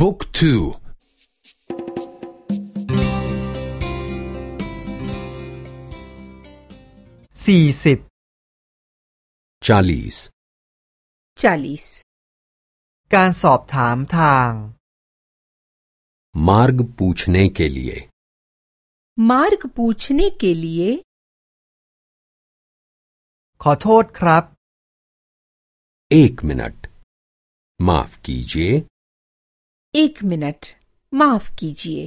บุ๊กทูสี่สิบชาลิสชาลิสการสอบถามทาง मार्ग पूछने के लिए मार्ग पूछने के लिए ขอโทษครับ एक मिनट माफ कीजिए एक मिनट माफ कीजिए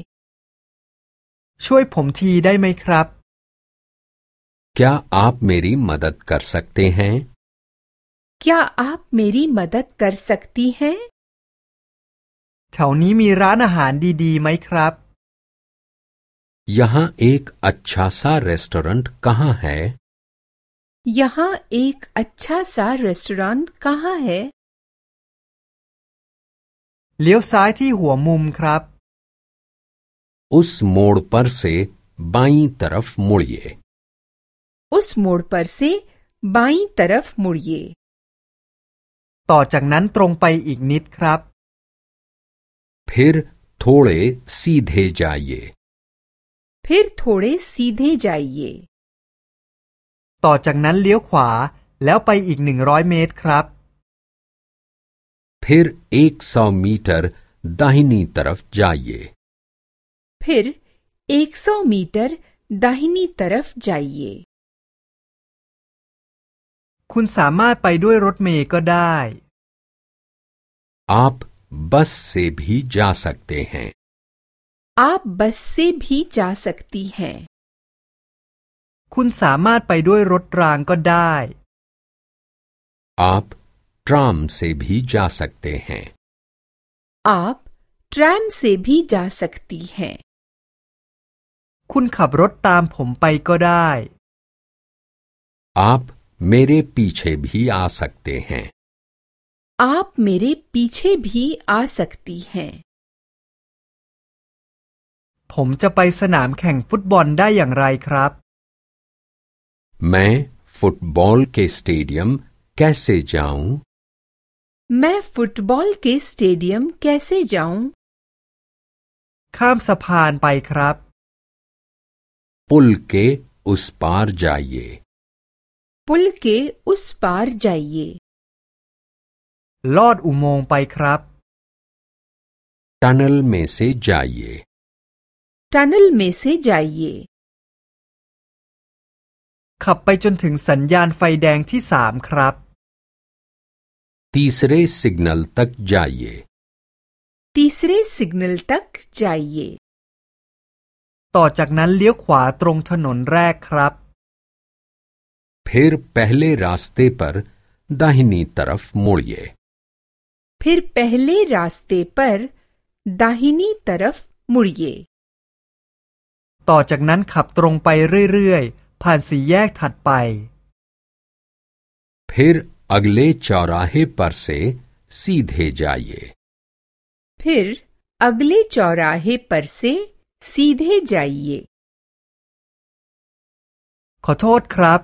ช่วยผมทีได้ไหมครับ क्या आप मेरी मदद कर सकते हैं क्या आप मेरी मदद कर सकती हैं แถวนี้มีร้านอาหารดีๆไหมครับ यहाँ एक अच्छा सा रेस्टोरेंट कहाँ है यहाँ एक अच्छा सा रेस्टोरेंट कहाँ है เลี้ยวซ้ายที่หัวมุมครับ उस मोड़ पर से बाईं तरफ मुड़िए उस मोड़ पर से बाईं तरफ मुड़िए ต่อจากนั้นตรงไปอีกนิดครับ फिर थोड़े सीधे जाइए फिर थोड़े सीधे जाइए ต่อจากนั้นเลี้ยวขวาแล้วไปอีกหนึ่งร้อยเมตรครับ फिर 100 मीटर दाहिनी तरफ जाइए फिर 100 मीटर दाहिनी तरफ जाइए คุณสามารถไปด้วยรถเมล์ก็ได้ आप बस से भी जा सकते हैं आप बस से भी जा सकती हैं คุณสามารถไปด้วยรถรางก็ได้ आप ट्राम से भी जा सकते हैं आप ट्रैम से भी जा सकती हैं คุณขับรถตามผมไปก็ได้ आप मेरे पीछे भी आ सकते हैं आप मेरे पीछे भी आ सकती हैं ผมจะไปสนามแข่งฟุตบอลได้อย่างไรครับ मैं फुटबॉल के स्टेडियम कैसे जाऊं मैं फुटबॉल के स्टेडियम कैसे जाऊं ข้ามสะพานไปครับ पुल के उस पार जाइए पुल के उस पार जाइए ลอดอุโมงค์ไปครับ टनल में से जाइए टनल में से जाइए ขับไปจนถึงสัญญาณไฟแดงที่สามครับ तीसरे सिग्नल तक जाइए तीसरे सिग्नल तक जाइए ต่อจากนั้นเลี้ยวขวาตรงถนนแรกครับ फिर पहले रास्ते पर दाहिनी तरफ मुड़िए फिर पहले रास्ते पर दाहिनी तरफ मुड़िए ต่อจากนั้นขับตรงไปเรื่อยๆ ผ่านสี่แยกถัดไป फिर अगले चौराहे पर से सीधे जाइए फिर अगले चौराहे पर से सीधे जाइए ขอโทษครับ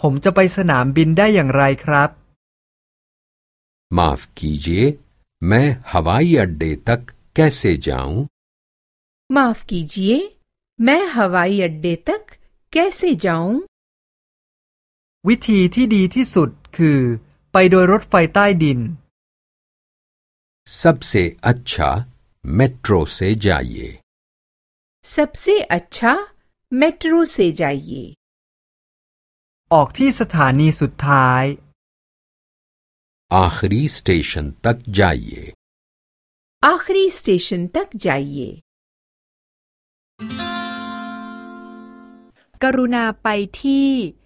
ผมจะไปสนามบินได้อย่างไรครับ माफ कीजिए मैं हवाई अड्डे तक कैसे जाऊं माफ कीजिए मैं हवाई अड्डे तक कैसे जाऊं วิธีที่ดีที่สุด คือ ไปโดยรถไฟใต้ดิน सबसे अच्छा मेट्रो से जाइए सबसे अच्छा मेट्रो से जाइए ออกที่สถานีสุดท้าย आखिरी स्टेशन तक जाइए आखिरी स्टेशन तक जाइए กรุณาไปที่